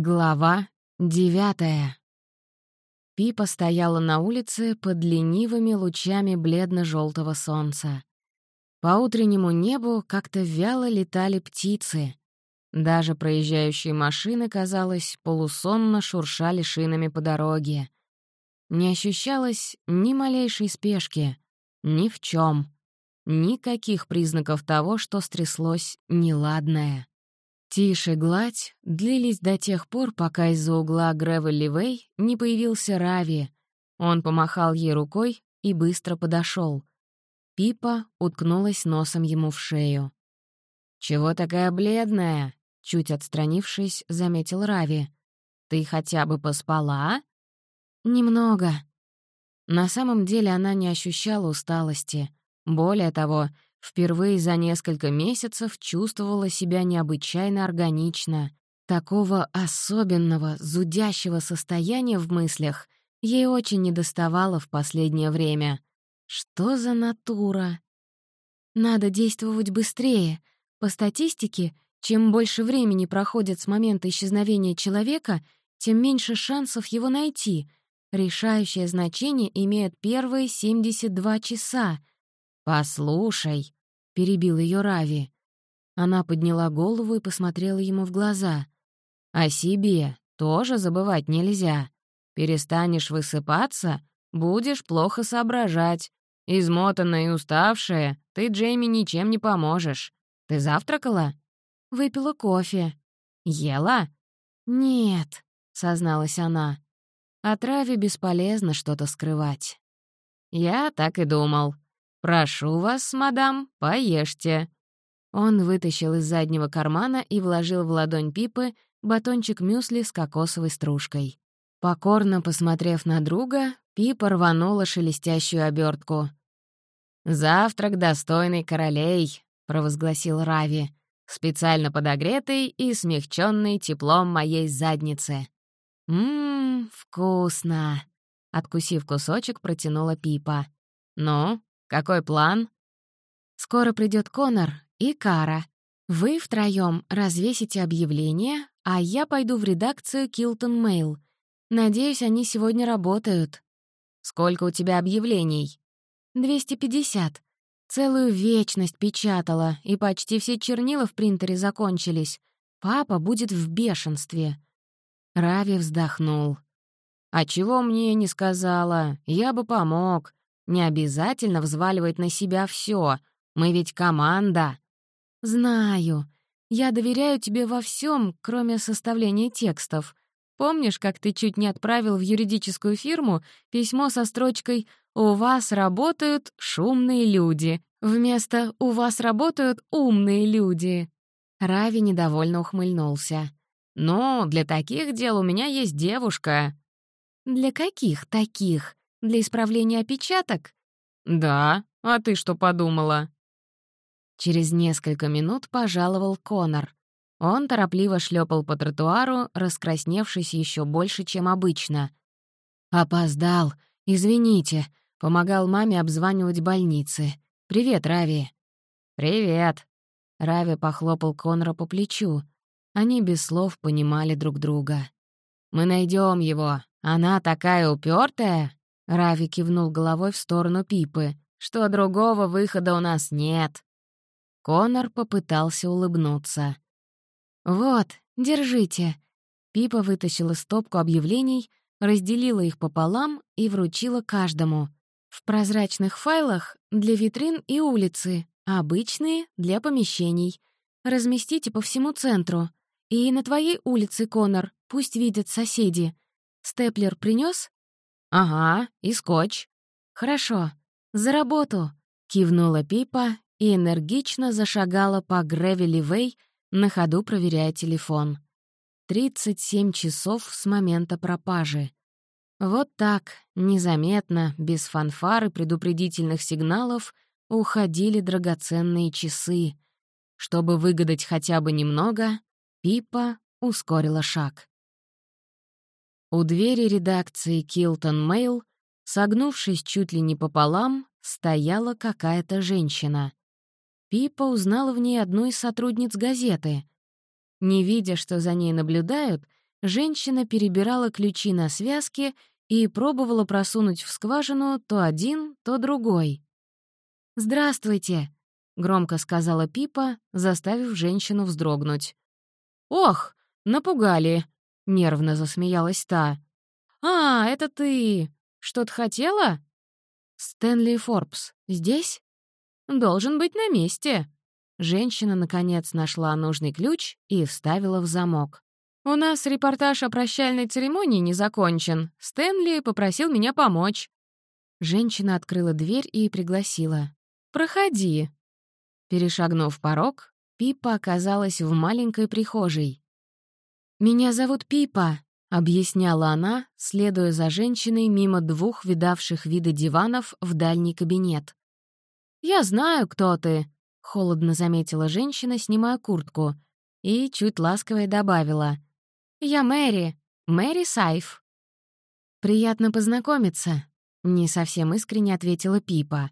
Глава девятая. Пипа стояла на улице под ленивыми лучами бледно желтого солнца. По утреннему небу как-то вяло летали птицы. Даже проезжающие машины, казалось, полусонно шуршали шинами по дороге. Не ощущалось ни малейшей спешки, ни в чем, Никаких признаков того, что стряслось неладное. Тише гладь длились до тех пор, пока из-за угла Гревелли-Вэй не появился Рави. Он помахал ей рукой и быстро подошел. Пипа уткнулась носом ему в шею. «Чего такая бледная?» — чуть отстранившись, заметил Рави. «Ты хотя бы поспала?» «Немного». На самом деле она не ощущала усталости. Более того, Впервые за несколько месяцев чувствовала себя необычайно органично. Такого особенного, зудящего состояния в мыслях ей очень недоставало в последнее время. Что за натура? Надо действовать быстрее. По статистике, чем больше времени проходит с момента исчезновения человека, тем меньше шансов его найти. Решающее значение имеют первые 72 часа — «Послушай», — перебил ее Рави. Она подняла голову и посмотрела ему в глаза. «О себе тоже забывать нельзя. Перестанешь высыпаться, будешь плохо соображать. Измотанная и уставшая, ты Джейми ничем не поможешь. Ты завтракала?» «Выпила кофе». «Ела?» «Нет», — созналась она. От Рави бесполезно что-то скрывать. «Я так и думал», «Прошу вас, мадам, поешьте». Он вытащил из заднего кармана и вложил в ладонь Пипы батончик мюсли с кокосовой стружкой. Покорно посмотрев на друга, Пипа рванула шелестящую обертку. «Завтрак достойный королей», — провозгласил Рави, «специально подогретый и смягченный теплом моей задницы». «Ммм, вкусно!» — откусив кусочек, протянула Пипа. «Ну, какой план? Скоро придет Конор и Кара. Вы втроем развесите объявление, а я пойду в редакцию Килтон Мейл. Надеюсь, они сегодня работают. Сколько у тебя объявлений? 250. Целую вечность печатала, и почти все чернила в принтере закончились. Папа будет в бешенстве. Рави вздохнул. «А чего мне не сказала? Я бы помог. Не обязательно взваливать на себя все. Мы ведь команда. Знаю. Я доверяю тебе во всем, кроме составления текстов. Помнишь, как ты чуть не отправил в юридическую фирму письмо со строчкой «У вас работают шумные люди» вместо «У вас работают умные люди»?» Рави недовольно ухмыльнулся. «Ну, для таких дел у меня есть девушка». «Для каких таких?» Для исправления опечаток? Да, а ты что подумала? Через несколько минут пожаловал Конор. Он торопливо шлепал по тротуару, раскрасневшись еще больше, чем обычно. «Опоздал. Извините», — помогал маме обзванивать больницы. «Привет, Рави». «Привет». Рави похлопал Конора по плечу. Они без слов понимали друг друга. «Мы найдем его. Она такая упертая. Рави кивнул головой в сторону Пипы. «Что другого выхода у нас нет». Конор попытался улыбнуться. «Вот, держите». Пипа вытащила стопку объявлений, разделила их пополам и вручила каждому. В прозрачных файлах для витрин и улицы, а обычные — для помещений. Разместите по всему центру. И на твоей улице, Конор, пусть видят соседи. Степлер принес? «Ага, и скотч». «Хорошо, за работу», — кивнула Пипа и энергично зашагала по Гревели-Вэй, на ходу проверяя телефон. 37 часов с момента пропажи. Вот так, незаметно, без фанфар и предупредительных сигналов, уходили драгоценные часы. Чтобы выгадать хотя бы немного, Пипа ускорила шаг. У двери редакции «Килтон Мэйл», согнувшись чуть ли не пополам, стояла какая-то женщина. Пипа узнала в ней одну из сотрудниц газеты. Не видя, что за ней наблюдают, женщина перебирала ключи на связке и пробовала просунуть в скважину то один, то другой. «Здравствуйте», — громко сказала Пипа, заставив женщину вздрогнуть. «Ох, напугали», — нервно засмеялась та. «А, это ты! Что-то хотела?» «Стэнли Форбс здесь?» «Должен быть на месте». Женщина, наконец, нашла нужный ключ и вставила в замок. «У нас репортаж о прощальной церемонии не закончен. Стэнли попросил меня помочь». Женщина открыла дверь и пригласила. «Проходи». Перешагнув порог, Пипа оказалась в маленькой прихожей. «Меня зовут Пипа», — объясняла она, следуя за женщиной мимо двух видавших виды диванов в дальний кабинет. «Я знаю, кто ты», — холодно заметила женщина, снимая куртку, и чуть ласково добавила. «Я Мэри, Мэри Сайф». «Приятно познакомиться», — не совсем искренне ответила Пипа.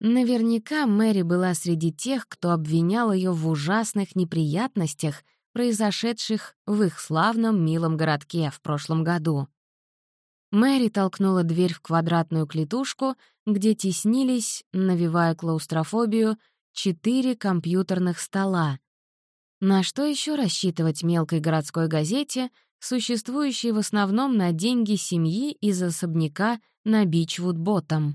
Наверняка Мэри была среди тех, кто обвинял ее в ужасных неприятностях, произошедших в их славном милом городке в прошлом году. Мэри толкнула дверь в квадратную клетушку, где теснились, навевая клаустрофобию, четыре компьютерных стола. На что еще рассчитывать мелкой городской газете, существующей в основном на деньги семьи из особняка на Бичвуд-Боттом?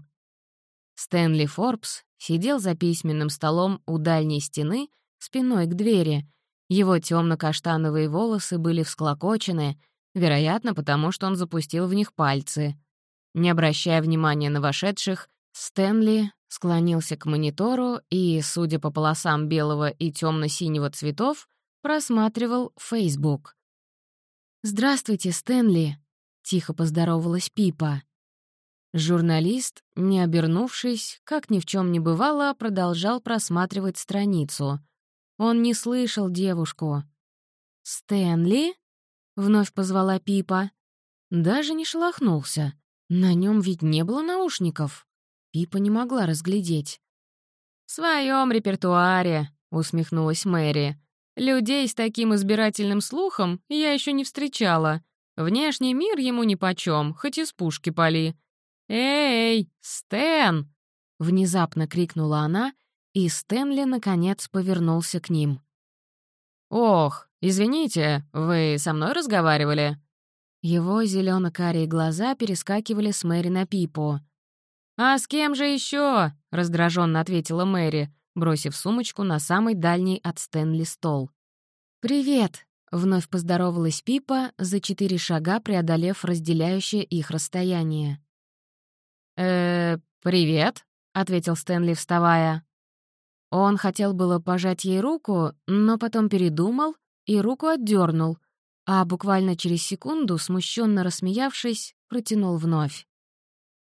Стэнли Форбс сидел за письменным столом у дальней стены, спиной к двери. Его темно-каштановые волосы были всклокочены, вероятно, потому что он запустил в них пальцы. Не обращая внимания на вошедших, Стэнли склонился к монитору и, судя по полосам белого и темно-синего цветов, просматривал Facebook. «Здравствуйте, Стэнли», — тихо поздоровалась Пипа. Журналист, не обернувшись, как ни в чем не бывало, продолжал просматривать страницу. Он не слышал девушку. «Стэнли?» — вновь позвала Пипа. Даже не шелохнулся. На нем ведь не было наушников. Пипа не могла разглядеть. «В своем репертуаре», — усмехнулась Мэри. «Людей с таким избирательным слухом я еще не встречала. Внешний мир ему нипочем, хоть из пушки пали. «Эй, Стэн!» — внезапно крикнула она, и Стэнли, наконец, повернулся к ним. «Ох, извините, вы со мной разговаривали?» Его зелено карие глаза перескакивали с Мэри на Пипу. «А с кем же еще? раздраженно ответила Мэри, бросив сумочку на самый дальний от Стэнли стол. «Привет!» — вновь поздоровалась Пипа, за четыре шага преодолев разделяющее их расстояние э привет», — ответил Стэнли, вставая. Он хотел было пожать ей руку, но потом передумал и руку отдернул, а буквально через секунду, смущенно рассмеявшись, протянул вновь.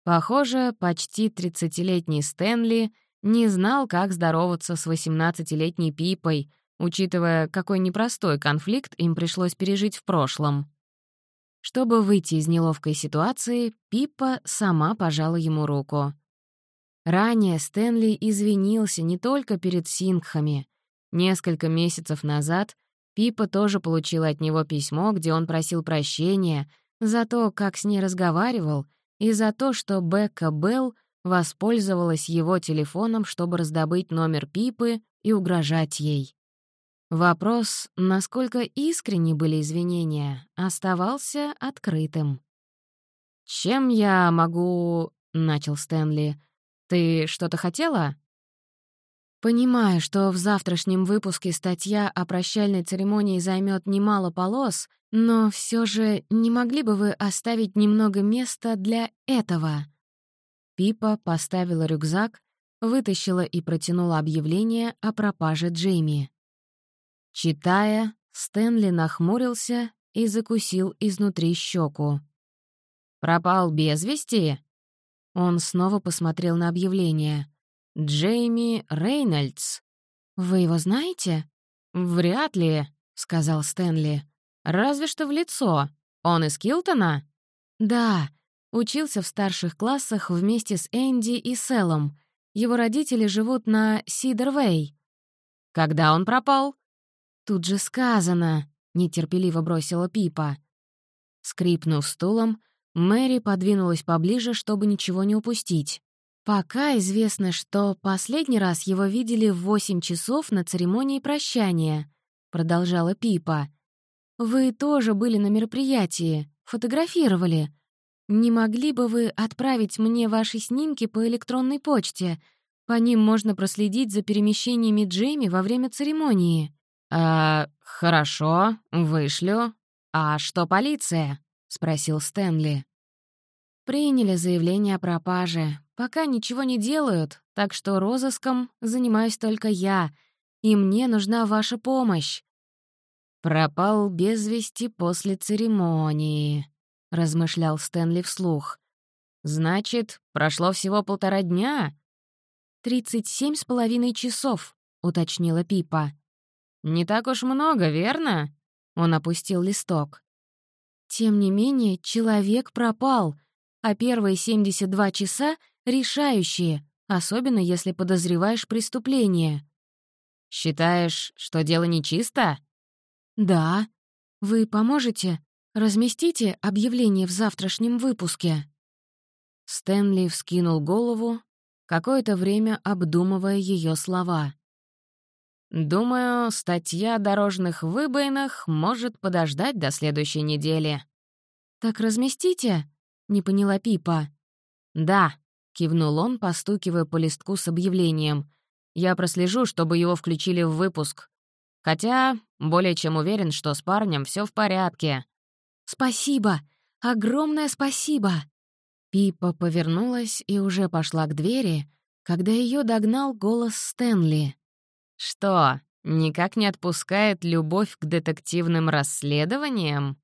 Похоже, почти тридцатилетний Стэнли не знал, как здороваться с восемнадцатилетней Пипой, учитывая, какой непростой конфликт им пришлось пережить в прошлом. Чтобы выйти из неловкой ситуации, Пиппа сама пожала ему руку. Ранее Стэнли извинился не только перед Сингхами. Несколько месяцев назад Пиппа тоже получила от него письмо, где он просил прощения за то, как с ней разговаривал, и за то, что Бекка Белл воспользовалась его телефоном, чтобы раздобыть номер Пипы и угрожать ей. Вопрос, насколько искренни были извинения, оставался открытым. «Чем я могу...» — начал Стэнли. «Ты что-то хотела?» Понимая, что в завтрашнем выпуске статья о прощальной церемонии займет немало полос, но все же не могли бы вы оставить немного места для этого? Пипа поставила рюкзак, вытащила и протянула объявление о пропаже Джейми. Читая, Стэнли нахмурился и закусил изнутри щеку. «Пропал без вести?» Он снова посмотрел на объявление. «Джейми Рейнольдс. Вы его знаете?» «Вряд ли», — сказал Стэнли. «Разве что в лицо. Он из Килтона?» «Да, учился в старших классах вместе с Энди и Селом. Его родители живут на Сидервей». «Когда он пропал?» «Тут же сказано», — нетерпеливо бросила Пипа. Скрипнув стулом, Мэри подвинулась поближе, чтобы ничего не упустить. Пока известно, что последний раз его видели в восемь часов на церемонии прощания, продолжала Пипа. Вы тоже были на мероприятии, фотографировали. Не могли бы вы отправить мне ваши снимки по электронной почте? По ним можно проследить за перемещениями Джейми во время церемонии. «А, хорошо, вышлю. А что полиция?» — спросил Стэнли. «Приняли заявление о пропаже. Пока ничего не делают, так что розыском занимаюсь только я, и мне нужна ваша помощь». «Пропал без вести после церемонии», — размышлял Стэнли вслух. «Значит, прошло всего полтора дня?» «Тридцать семь с половиной часов», — уточнила Пипа. «Не так уж много, верно?» Он опустил листок. «Тем не менее, человек пропал, а первые 72 часа — решающие, особенно если подозреваешь преступление». «Считаешь, что дело нечисто?» «Да. Вы поможете? Разместите объявление в завтрашнем выпуске». Стэнли вскинул голову, какое-то время обдумывая ее слова. Думаю, статья о дорожных выбоинах может подождать до следующей недели. «Так разместите?» — не поняла Пипа. «Да», — кивнул он, постукивая по листку с объявлением. «Я прослежу, чтобы его включили в выпуск. Хотя более чем уверен, что с парнем все в порядке». «Спасибо! Огромное спасибо!» Пипа повернулась и уже пошла к двери, когда ее догнал голос Стэнли. «Что, никак не отпускает любовь к детективным расследованиям?»